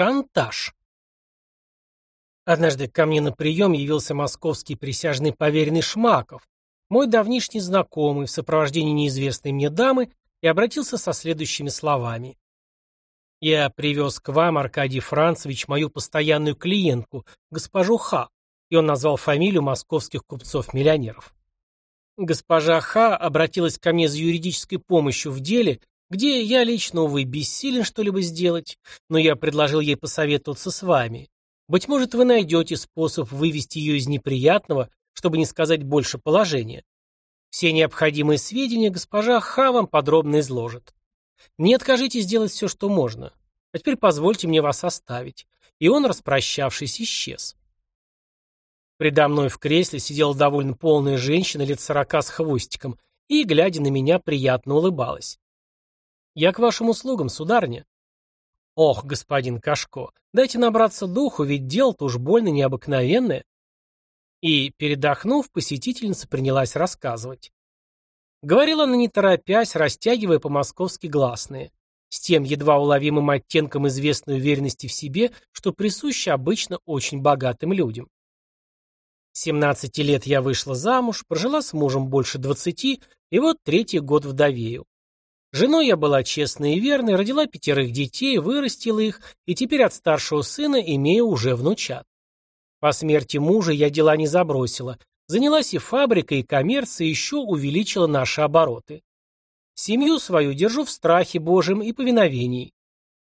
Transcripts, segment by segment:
Шантаж. Однажды ко мне на прием явился московский присяжный поверенный Шмаков, мой давнишний знакомый в сопровождении неизвестной мне дамы, и обратился со следующими словами. «Я привез к вам, Аркадий Францевич, мою постоянную клиентку, госпожу Ха, и он назвал фамилию московских купцов-миллионеров. Госпожа Ха обратилась ко мне за юридической помощью в деле, где я лично, увы, бессилен что-либо сделать, но я предложил ей посоветоваться с вами. Быть может, вы найдете способ вывести ее из неприятного, чтобы не сказать больше положения. Все необходимые сведения госпожа Ха вам подробно изложит. Не откажитесь сделать все, что можно. А теперь позвольте мне вас оставить. И он, распрощавшись, исчез. Предо мной в кресле сидела довольно полная женщина лет сорока с хвостиком и, глядя на меня, приятно улыбалась. «Я к вашим услугам, сударня». «Ох, господин Кашко, дайте набраться духу, ведь дело-то уж больно необыкновенное». И, передохнув, посетительница принялась рассказывать. Говорила она не торопясь, растягивая по-московски гласные, с тем едва уловимым оттенком известной уверенности в себе, что присуще обычно очень богатым людям. 17 лет я вышла замуж, прожила с мужем больше 20, и вот третий год вдовею. Женой я была честной и верной, родила пятерых детей, вырастила их, и теперь от старшего сына имею уже внучат. По смерти мужа я дела не забросила, занялась и фабрикой, и коммерцией, еще увеличила наши обороты. Семью свою держу в страхе Божьем и повиновении.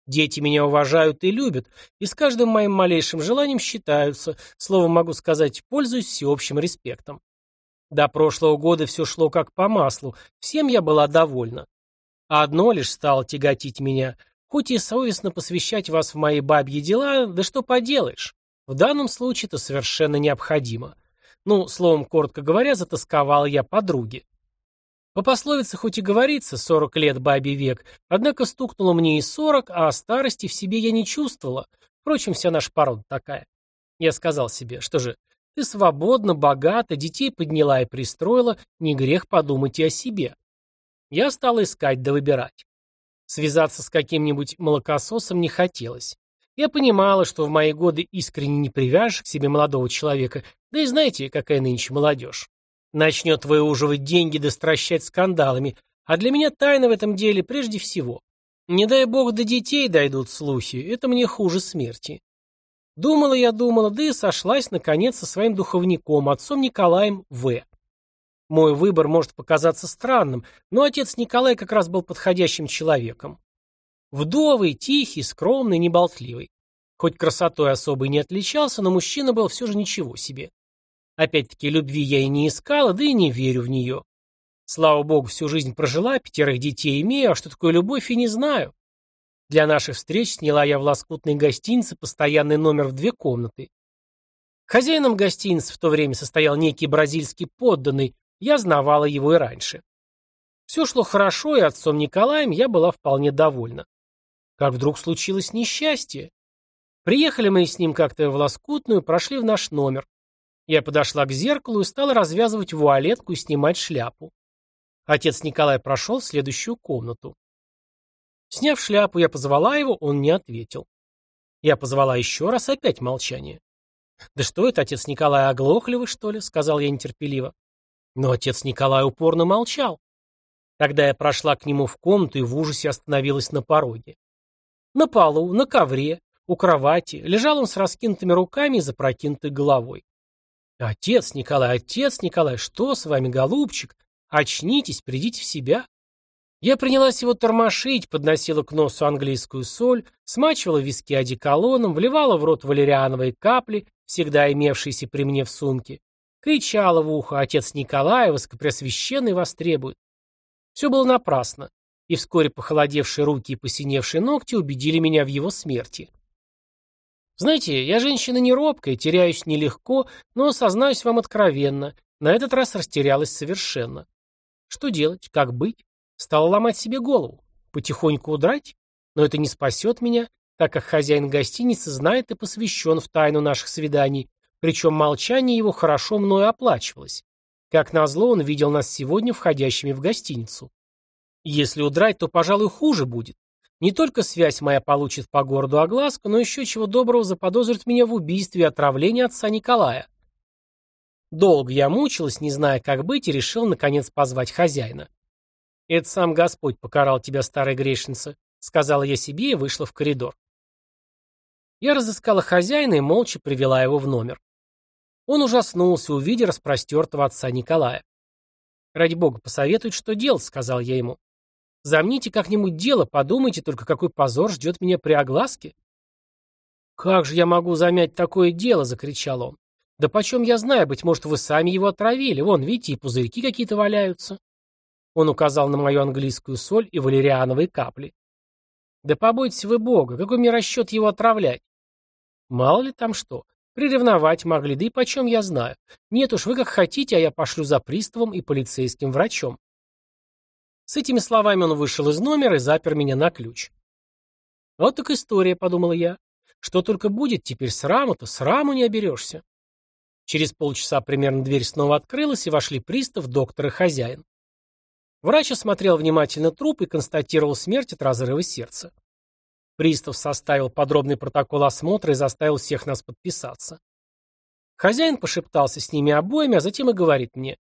Дети меня уважают и любят, и с каждым моим малейшим желанием считаются, словом могу сказать, пользуюсь всеобщим респектом. До прошлого года все шло как по маслу, всем я была довольна. А одно лишь стало тяготить меня, хоть и совестно посвящать вас в мои бабьи дела, да что поделаешь. В данном случае это совершенно необходимо. Ну, словом, коротко говоря, затасковала я подруге. По пословице хоть и говорится «сорок лет бабе век», однако стукнуло мне и сорок, а старости в себе я не чувствовала. Впрочем, вся наша порода такая. Я сказал себе, что же, ты свободна, богата, детей подняла и пристроила, не грех подумать и о себе. Я стал искать да выбирать. Связаться с каким-нибудь молокососом не хотелось. Я понимала, что в мои годы искренне не привяжешь к себе молодого человека, да и знаете, какая нынче молодежь. Начнет выуживать деньги да стращать скандалами, а для меня тайна в этом деле прежде всего. Не дай бог до детей дойдут слухи, это мне хуже смерти. Думала я, думала, да и сошлась, наконец, со своим духовником, отцом Николаем В. Мой выбор может показаться странным, но отец Николай как раз был подходящим человеком. Вдовый, тихий, скромный, неболтливый. Хоть красотой особой не отличался, но мужчина был все же ничего себе. Опять-таки, любви я и не искала, да и не верю в нее. Слава богу, всю жизнь прожила, пятерых детей имею, а что такое любовь и не знаю. Для наших встреч сняла я в лоскутной гостинице постоянный номер в две комнаты. Хозяином гостиницы в то время состоял некий бразильский подданный, я знавала его и раньше. Все шло хорошо, и отцом Николаем я была вполне довольна. Как вдруг случилось несчастье. Приехали мы с ним как-то в Лоскутную, прошли в наш номер. Я подошла к зеркалу и стала развязывать вуалетку и снимать шляпу. Отец Николай прошел в следующую комнату. Сняв шляпу, я позвала его, он не ответил. Я позвала еще раз, опять молчание. «Да что это, отец Николай, оглохли вы, что ли?» — сказал я нетерпеливо. Но отец Николай упорно молчал. Тогда я прошла к нему в комнату и в ужасе остановилась на пороге. На полу, на ковре, у кровати лежал он с раскинутыми руками и запрокинутой головой. «Отец Николай, отец Николай, что с вами, голубчик? Очнитесь, придите в себя». Я принялась его тормошить, подносила к носу английскую соль, смачивала виски одеколоном, вливала в рот валериановые капли, всегда имевшиеся при мне в сумке, кричала в ухо «Отец Николай, воскопреосвященный вас требует». Все было напрасно, и вскоре похолодевшие руки и посиневшие ногти убедили меня в его смерти. Знаете, я женщина не робкая, теряюсь нелегко, но, сознаюсь вам откровенно, на этот раз растерялась совершенно. Что делать? Как быть? Стала ломать себе голову. Потихоньку удрать? Но это не спасет меня, так как хозяин гостиницы знает и посвящен в тайну наших свиданий, причем молчание его хорошо мною оплачивалось. Как назло, он видел нас сегодня входящими в гостиницу. Если удрать, то, пожалуй, хуже будет. Не только связь моя получит по городу огласку, но еще чего доброго заподозрит меня в убийстве и отравлении отца Николая. Долго я мучилась, не зная, как быть, и решил, наконец, позвать хозяина. «Это сам Господь покарал тебя, старая грешница», — сказала я себе и вышла в коридор. Я разыскала хозяина и молча привела его в номер. Он ужаснулся, увидя распростертого отца Николая. «Ради бога, посоветуй, что делать», — сказал я ему. «Замните как-нибудь дело, подумайте только, какой позор ждет меня при огласке». «Как же я могу замять такое дело?» — закричал он. «Да почем я знаю, быть может, вы сами его отравили. Вон, видите, и пузырьки какие-то валяются». Он указал на мою английскую соль и валериановые капли. «Да побойтесь вы Бога, какой мне расчет его отравлять?» «Мало ли там что. Приревновать могли, да и почем я знаю. Нет уж, вы как хотите, а я пошлю за приставом и полицейским врачом. С этими словами он вышел из номера и запер меня на ключ. Вот так история, подумал я. Что только будет теперь с раму-то, с раму не оберешься. Через полчаса примерно дверь снова открылась, и вошли пристав, доктор и хозяин. Врач осмотрел внимательно труп и констатировал смерть от разрыва сердца. Пристав составил подробный протокол осмотра и заставил всех нас подписаться. Хозяин пошептался с ними обоими, а затем и говорит мне.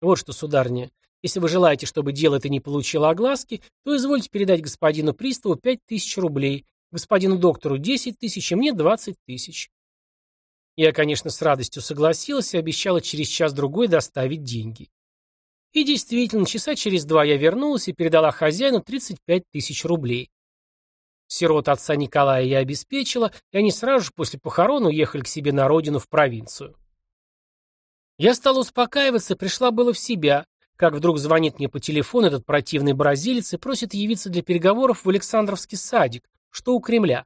Вот что, сударыня, если вы желаете, чтобы дело это не получило огласки, то извольте передать господину приставу пять тысяч рублей, господину доктору десять тысяч, и мне двадцать тысяч. Я, конечно, с радостью согласилась и обещала через час-другой доставить деньги. И действительно, часа через два я вернулась и передала хозяину тридцать пять тысяч рублей. Сирот отца Николая я обеспечила, и они сразу же после похорон уехали к себе на родину в провинцию. Я стала успокаиваться, пришла было в себя, как вдруг звонит мне по телефону этот противный бразилец и просит явиться для переговоров в Александровский садик, что у Кремля.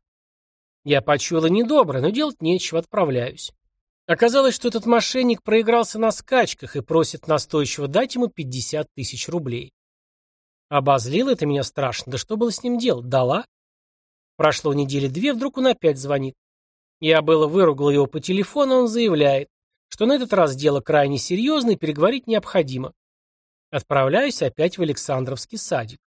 Я почуяла недобро, но делать нечего, отправляюсь. Оказалось, что этот мошенник проигрался на скачках и просит настойчиво дать ему 50 тысяч рублей. Обозлило это меня страшно, да что было с ним делать, дала? Прошло недели две, вдруг он опять звонит. Я было выругал его по телефону, он заявляет, что на этот раз дело крайне серьезное и переговорить необходимо. Отправляюсь опять в Александровский садик.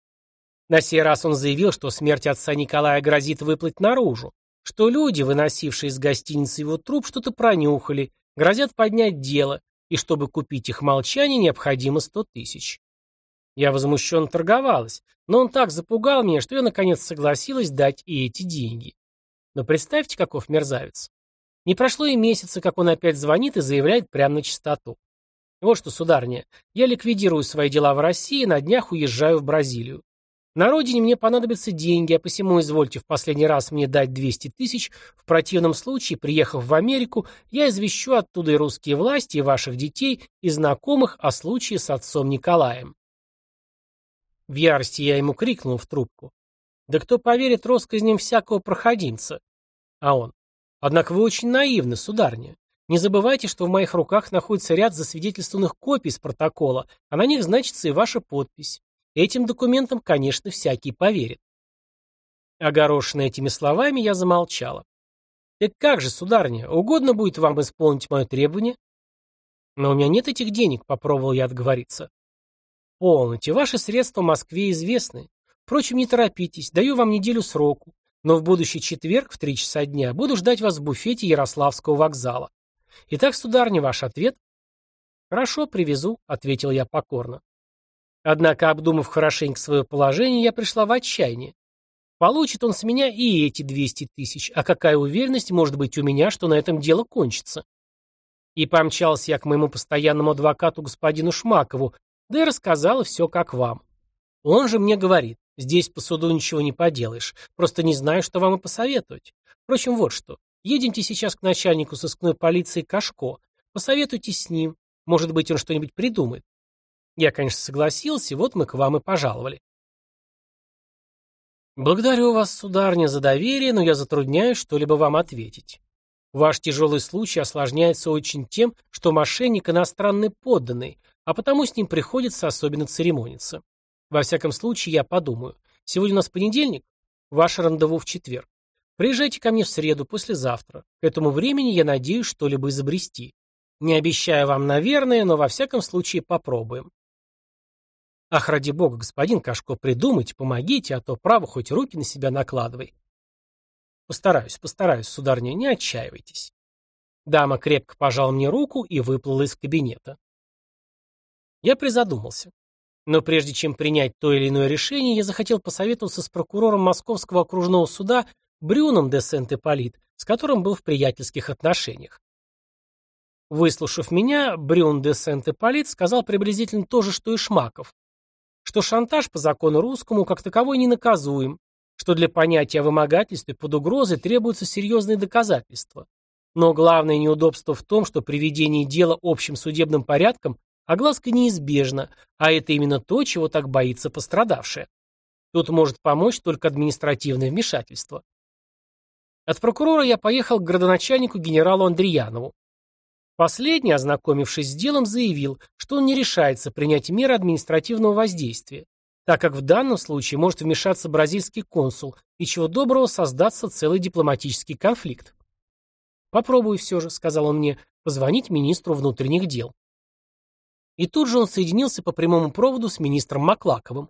На сей раз он заявил, что смерть отца Николая грозит выплыть наружу, что люди, выносившие из гостиницы его труп, что-то пронюхали, грозят поднять дело, и чтобы купить их молчание, необходимо сто тысяч. Я возмущенно торговалась, но он так запугал меня, что я наконец согласилась дать и эти деньги. Но представьте, каков мерзавец. Не прошло и месяца, как он опять звонит и заявляет прямо на чистоту. Вот что, сударыня, я ликвидирую свои дела в России и на днях уезжаю в Бразилию. На родине мне понадобятся деньги, а посему извольте в последний раз мне дать 200 тысяч, в противном случае, приехав в Америку, я извещу оттуда и русские власти, и ваших детей, и знакомых о случае с отцом Николаем. В ярости я ему крикнул в трубку. «Да кто поверит россказням всякого проходимца?» А он. «Однако вы очень наивны, сударня. Не забывайте, что в моих руках находится ряд засвидетельствованных копий с протокола, а на них значится и ваша подпись. Этим документам, конечно, всякий поверит». Огорошенная этими словами, я замолчала. «Так как же, сударня, угодно будет вам исполнить мое требование?» «Но у меня нет этих денег», — попробовал я отговориться. Полностью. Ваши средства Москве известны. Впрочем, не торопитесь. Даю вам неделю сроку. Но в будущий четверг в три часа дня буду ждать вас в буфете Ярославского вокзала. Итак, сударыня, ваш ответ? Хорошо, привезу, ответил я покорно. Однако, обдумав хорошенько свое положение, я пришла в отчаяние. Получит он с меня и эти 200 тысяч, а какая уверенность может быть у меня, что на этом дело кончится? И помчался я к моему постоянному адвокату господину Шмакову, да и рассказала все как вам. Он же мне говорит, здесь по суду ничего не поделаешь, просто не знаю, что вам и посоветовать. Впрочем, вот что. Едемте сейчас к начальнику сыскной полиции Кашко, посоветуйтесь с ним, может быть, он что-нибудь придумает. Я, конечно, согласился, вот мы к вам и пожаловали. Благодарю вас, сударня, за доверие, но я затрудняюсь что-либо вам ответить. Ваш тяжелый случай осложняется очень тем, что мошенник иностранный подданный, а потому с ним приходится особенно церемониться. Во всяком случае, я подумаю. Сегодня у нас понедельник, ваше рандеву в четверг. Приезжайте ко мне в среду, послезавтра. К этому времени я надеюсь что-либо изобрести. Не обещаю вам, наверное, но во всяком случае попробуем. Ах, ради бога, господин Кашко, придумайте, помогите, а то право хоть руки на себя накладывай. Постараюсь, постараюсь, сударня, не отчаивайтесь. Дама крепко пожала мне руку и выплыла из кабинета. Я призадумался. Но прежде чем принять то или иное решение, я захотел посоветоваться с прокурором Московского окружного суда Брюном де Сент-Эполит, с которым был в приятельских отношениях. Выслушав меня, Брюн де Сент-Эполит сказал приблизительно то же, что и Шмаков, что шантаж по закону русскому как таковой не наказуем, что для понятия о вымогательстве под угрозой требуются серьезные доказательства. Но главное неудобство в том, что при ведении дела общим судебным порядком огласка неизбежна, а это именно то, чего так боится пострадавшая. Тут может помочь только административное вмешательство. От прокурора я поехал к градоначальнику генералу Андреянову. Последний, ознакомившись с делом, заявил, что он не решается принять меры административного воздействия, так как в данном случае может вмешаться бразильский консул и чего доброго создаться целый дипломатический конфликт. «Попробуй все же», — сказал он мне, — «позвонить министру внутренних дел». И тут же он соединился по прямому проводу с министром Маклаковым.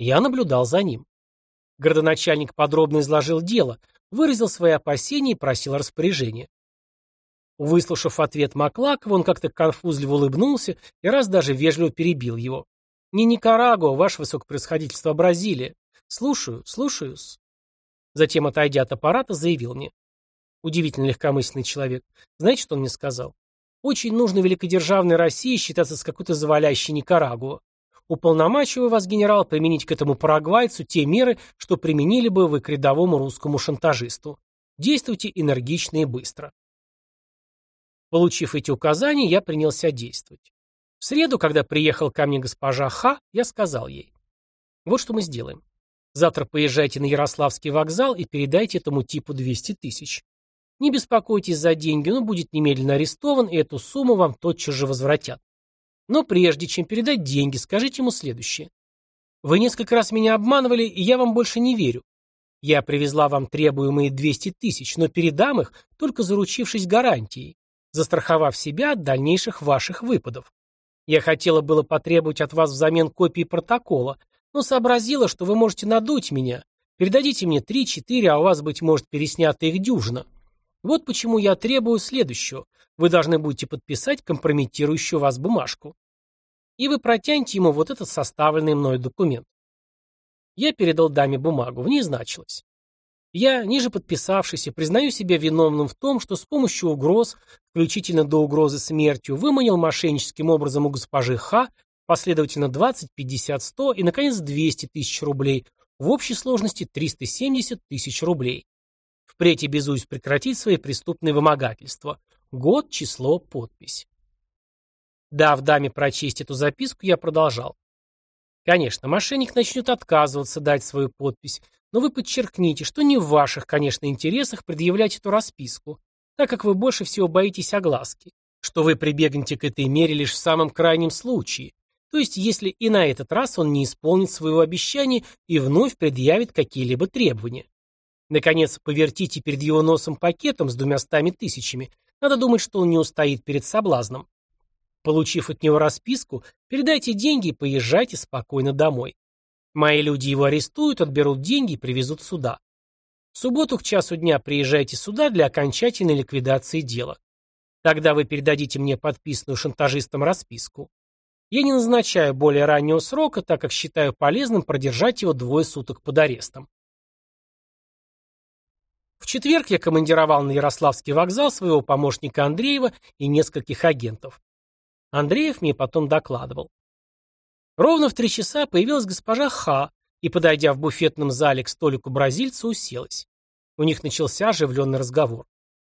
Я наблюдал за ним. Городоначальник подробно изложил дело, выразил свои опасения и просил распоряжения. Выслушав ответ Маклакова, он как-то конфузливо улыбнулся и раз даже вежливо перебил его. «Не Никарагуа, ваше высокопревосходительство, а Бразилия. Слушаю, слушаюсь». Затем, отойдя от аппарата, заявил мне. Удивительно легкомысленный человек. Знаете, что он мне сказал? Очень нужно великодержавной России считаться с какой-то завалящей Никарагуа. Уполномачиваю вас, генерал, применить к этому парагвайцу те меры, что применили бы вы к рядовому русскому шантажисту. Действуйте энергично и быстро. Получив эти указания, я принялся действовать. В среду, когда приехал ко мне госпожа Ха, я сказал ей. Вот что мы сделаем. Завтра поезжайте на Ярославский вокзал и передайте этому типу 200 тысяч. Не беспокойтесь за деньги, он будет немедленно арестован, и эту сумму вам тотчас же возвратят. Но прежде чем передать деньги, скажите ему следующее. Вы несколько раз меня обманывали, и я вам больше не верю. Я привезла вам требуемые 200 тысяч, но передам их, только заручившись гарантией, застраховав себя от дальнейших ваших выпадов. Я хотела было потребовать от вас взамен копии протокола, но сообразила, что вы можете надуть меня. Передадите мне три-четыре, а у вас, быть может, переснято их дюжина. Вот почему я требую следующего. Вы должны будете подписать компрометирующую вас бумажку. И вы протянете ему вот этот составленный мной документ. Я передал даме бумагу, в ней значилось. Я, ниже подписавшийся, признаю себя виновным в том, что с помощью угроз, включительно до угрозы смертью, выманил мошенническим образом у госпожи Х последовательно 20, 50, 100 и, наконец, 200 тысяч рублей, в общей сложности 370 тысяч рублей. Впредь обязуюсь прекратить свои преступные вымогательства. Год, число, подпись. Дав даме прочесть эту записку, я продолжал. Конечно, мошенник начнет отказываться дать свою подпись, но вы подчеркните, что не в ваших, конечно, интересах предъявлять эту расписку, так как вы больше всего боитесь огласки, что вы прибегнете к этой мере лишь в самом крайнем случае, то есть если и на этот раз он не исполнит своего обещания и вновь предъявит какие-либо требования. Наконец, повертите перед его носом пакетом с двумястами тысячами. Надо думать, что он не устоит перед соблазном. Получив от него расписку, передайте деньги и поезжайте спокойно домой. Мои люди его арестуют, отберут деньги и привезут сюда. В субботу к часу дня приезжайте сюда для окончательной ликвидации дела. Тогда вы передадите мне подписанную шантажистом расписку. Я не назначаю более раннего срока, так как считаю полезным продержать его двое суток под арестом. Четверг я командировал на Ярославский вокзал своего помощника Андреева и нескольких агентов. Андреев мне потом докладывал. Ровно в три часа появилась госпожа Ха и, подойдя в буфетном зале к столику бразильца, уселась. У них начался оживленный разговор.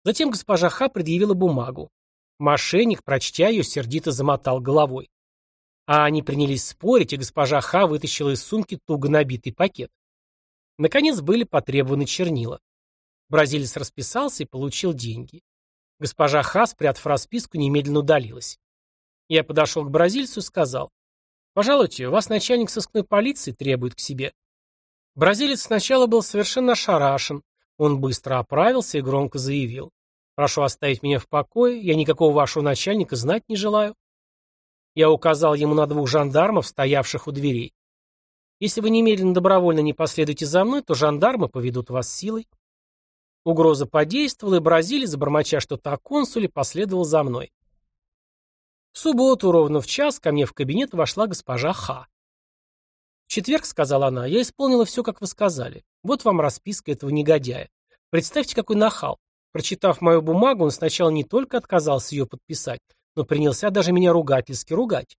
Затем госпожа Ха предъявила бумагу. Мошенник, прочтя ее, сердито замотал головой. А они принялись спорить, и госпожа Ха вытащила из сумки туго набитый пакет. Наконец были потребованы чернила. Бразилец расписался и получил деньги. Госпожа Ха, спрятав расписку, немедленно удалилась. Я подошел к бразильцу и сказал, «Пожалуйте, вас начальник сыскной полиции требует к себе». Бразилец сначала был совершенно ошарашен. Он быстро оправился и громко заявил, «Прошу оставить меня в покое, я никакого вашего начальника знать не желаю». Я указал ему на двух жандармов, стоявших у дверей. Если вы немедленно добровольно не последуете за мной, то жандармы поведут вас силой. Угроза подействовала, и бразилец, бормоча что-то о консуле, последовал за мной. В субботу, ровно в час, ко мне в кабинет вошла госпожа Ха. «В четверг, — сказала она, — я исполнила все, как вы сказали. Вот вам расписка этого негодяя. Представьте, какой нахал. Прочитав мою бумагу, он сначала не только отказался ее подписать, но принялся даже меня ругательски ругать.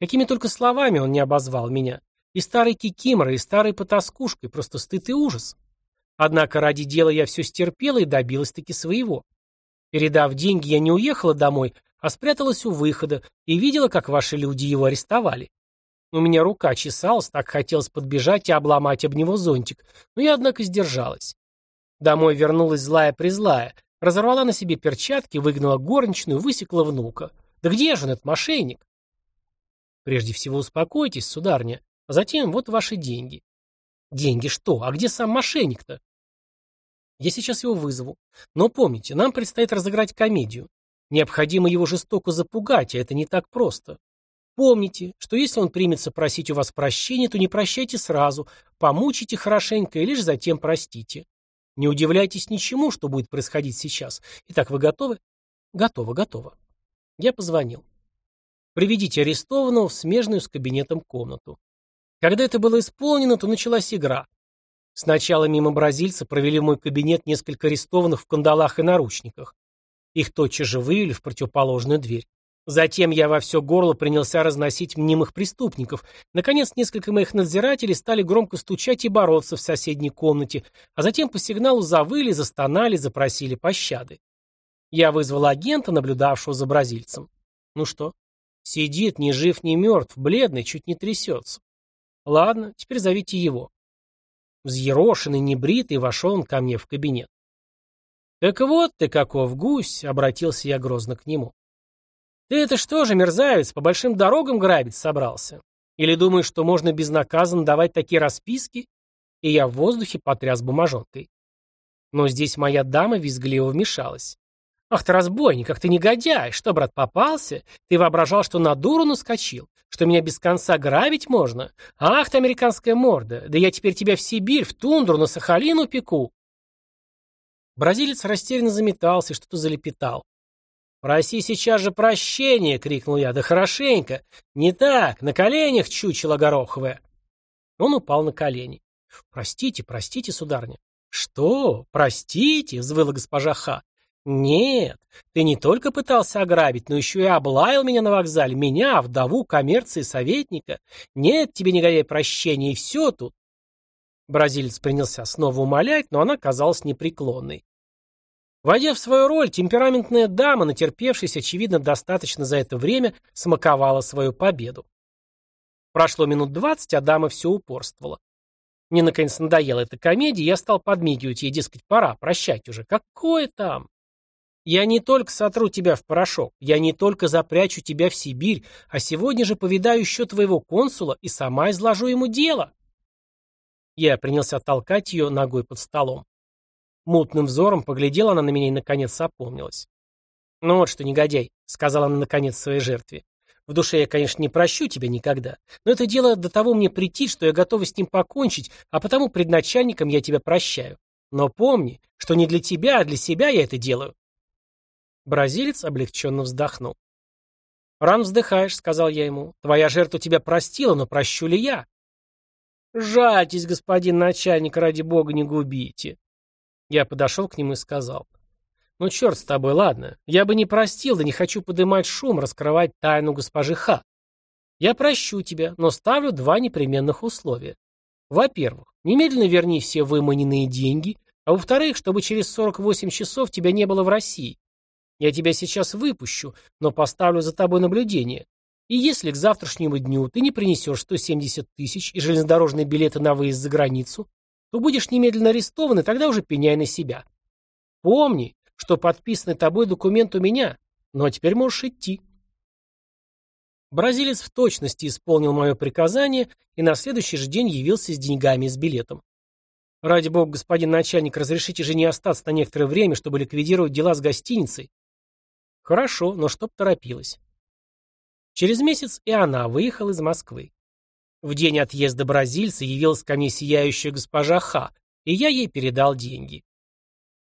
Какими только словами он не обозвал меня. И старый кикимора, и старой потаскушкой, просто стыд и ужас. Однако ради дела я все стерпела и добилась-таки своего. Передав деньги, я не уехала домой, а спряталась у выхода и видела, как ваши люди его арестовали. У меня рука чесалась, так хотелось подбежать и обломать об него зонтик, но я, однако, сдержалась. Домой вернулась злая-призлая, разорвала на себе перчатки, выгнала горничную, высекла внука. Да где же он, этот мошенник? Прежде всего успокойтесь, сударня. А затем вот ваши деньги. Деньги что? А где сам мошенник-то? Я сейчас его вызову. Но помните, нам предстоит разыграть комедию. Необходимо его жестоко запугать, а это не так просто. Помните, что если он примется просить у вас прощения, то не прощайте сразу, помучите хорошенько и лишь затем простите. Не удивляйтесь ничему, что будет происходить сейчас. Итак, вы готовы? Готово, готово. Я позвонил. Приведите арестованного в смежную с кабинетом комнату. Когда это было исполнено, то началась игра. Сначала мимо бразильца провели в мой кабинет несколько арестованных в кандалах и наручниках. Их тотчас же вывели в противоположную дверь. Затем я во все горло принялся разносить мнимых преступников. Наконец, несколько моих надзирателей стали громко стучать и бороться в соседней комнате, а затем по сигналу завыли, застонали, запросили пощады. Я вызвал агента, наблюдавшего за бразильцем. Ну что? Сидит, ни жив, ни мертв, бледный, чуть не трясется. Ладно, теперь зовите его. Взъерошенный, небритый, вошел он ко мне в кабинет. «Так вот ты каков, гусь!» — обратился я грозно к нему. «Ты это что же, мерзавец, по большим дорогам грабить собрался? Или думаешь, что можно безнаказанно давать такие расписки?» И я в воздухе потряс бумажонкой. Но здесь моя дама визгливо вмешалась. «Ах ты разбойник, ах ты негодяй! Что, брат, попался? Ты воображал, что на дуру наскочил? Что меня без конца грабить можно? Ах ты, американская морда! Да я теперь тебя в Сибирь, в тундру, на Сахалин упеку!» Бразилец растерянно заметался и что-то залепетал. «Проси сейчас же прощения!» — крикнул я. «Да хорошенько! Не так! На коленях чучело гороховое!» Он упал на колени. «Простите, простите, сударня». «Что? Простите?» — взвыла госпожа Ха. «Нет, ты не только пытался ограбить, но еще и облаял меня на вокзале, меня, вдову коммерции советника. Нет тебе, негодяй, прощения, и все тут». Бразилец принялся снова умолять, но она казалась непреклонной. Войдя в свою роль, темпераментная дама, натерпевшись, очевидно, достаточно за это время, смаковала свою победу. Прошло минут двадцать, а дама все упорствовала. Мне, наконец, надоела эта комедия, я стал подмигивать ей, дескать, пора, прощать уже. Какое там? Я не только сотру тебя в порошок, я не только запрячу тебя в Сибирь, а сегодня же повидаю еще твоего консула и сама изложу ему дело. Я принялся толкать ее ногой под столом. Мутным взором поглядела она на меня и, наконец, опомнилась. «Ну вот что, негодяй», — сказала она, наконец, своей жертве. «В душе я, конечно, не прощу тебя никогда, но это дело до того мне прийти, что я готова с ним покончить, а потому пред начальником я тебя прощаю. Но помни, что не для тебя, а для себя я это делаю. Бразилец облегченно вздохнул. «Ран вздыхаешь», — сказал я ему. «Твоя жертва тебя простила, но прощу ли я?» «Жальтесь, господин начальник, ради бога не губите». Я подошел к нему и сказал. «Ну, черт с тобой, ладно. Я бы не простил, да не хочу подымать шум, раскрывать тайну госпожи Ха. Я прощу тебя, но ставлю два непременных условия. Во-первых, немедленно верни все выманенные деньги, а во-вторых, чтобы через 48 часов тебя не было в России. Я тебя сейчас выпущу, но поставлю за тобой наблюдение. И если к завтрашнему дню ты не принесешь 170 тысяч и железнодорожные билеты на выезд за границу, то будешь немедленно арестован, и тогда уже пеняй на себя. Помни, что подписанный тобой документ у меня, ну а теперь можешь идти. Бразилец в точности исполнил мое приказание и на следующий же день явился с деньгами и с билетом. Ради бога, господин начальник, разрешите жене остаться на некоторое время, чтобы ликвидировать дела с гостиницей, Хорошо, но чтоб торопилась. Через месяц и она выехала из Москвы. В день отъезда бразильца явилась ко мне сияющая госпожа Ха, и я ей передал деньги.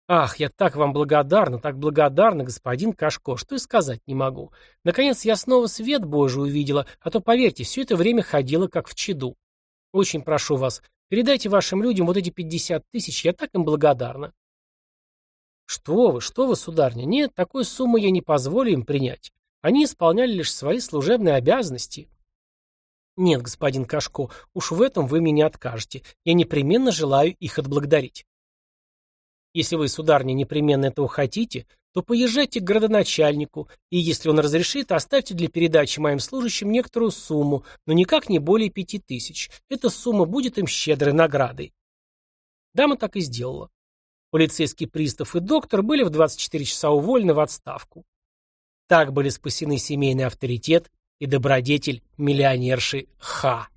Ах, я так вам благодарна, так благодарна, господин Кашко, что и сказать не могу. Наконец я снова свет Божий увидела, а то, поверьте, все это время ходила как в чаду. Очень прошу вас, передайте вашим людям вот эти пятьдесят тысяч, я так им благодарна. Что вы, что вы, сударня, нет, такой суммы я не позволю им принять. Они исполняли лишь свои служебные обязанности. Нет, господин Кашко, уж в этом вы меня откажете. Я непременно желаю их отблагодарить. Если вы, сударня, непременно этого хотите, то поезжайте к градоначальнику, и если он разрешит, оставьте для передачи моим служащим некоторую сумму, но никак не более пяти тысяч. Эта сумма будет им щедрой наградой. Дама так и сделала. Полицейский пристав и доктор были в 24 часа уволены в отставку. Так были спасены семейный авторитет и добродетель миллионерши Ха.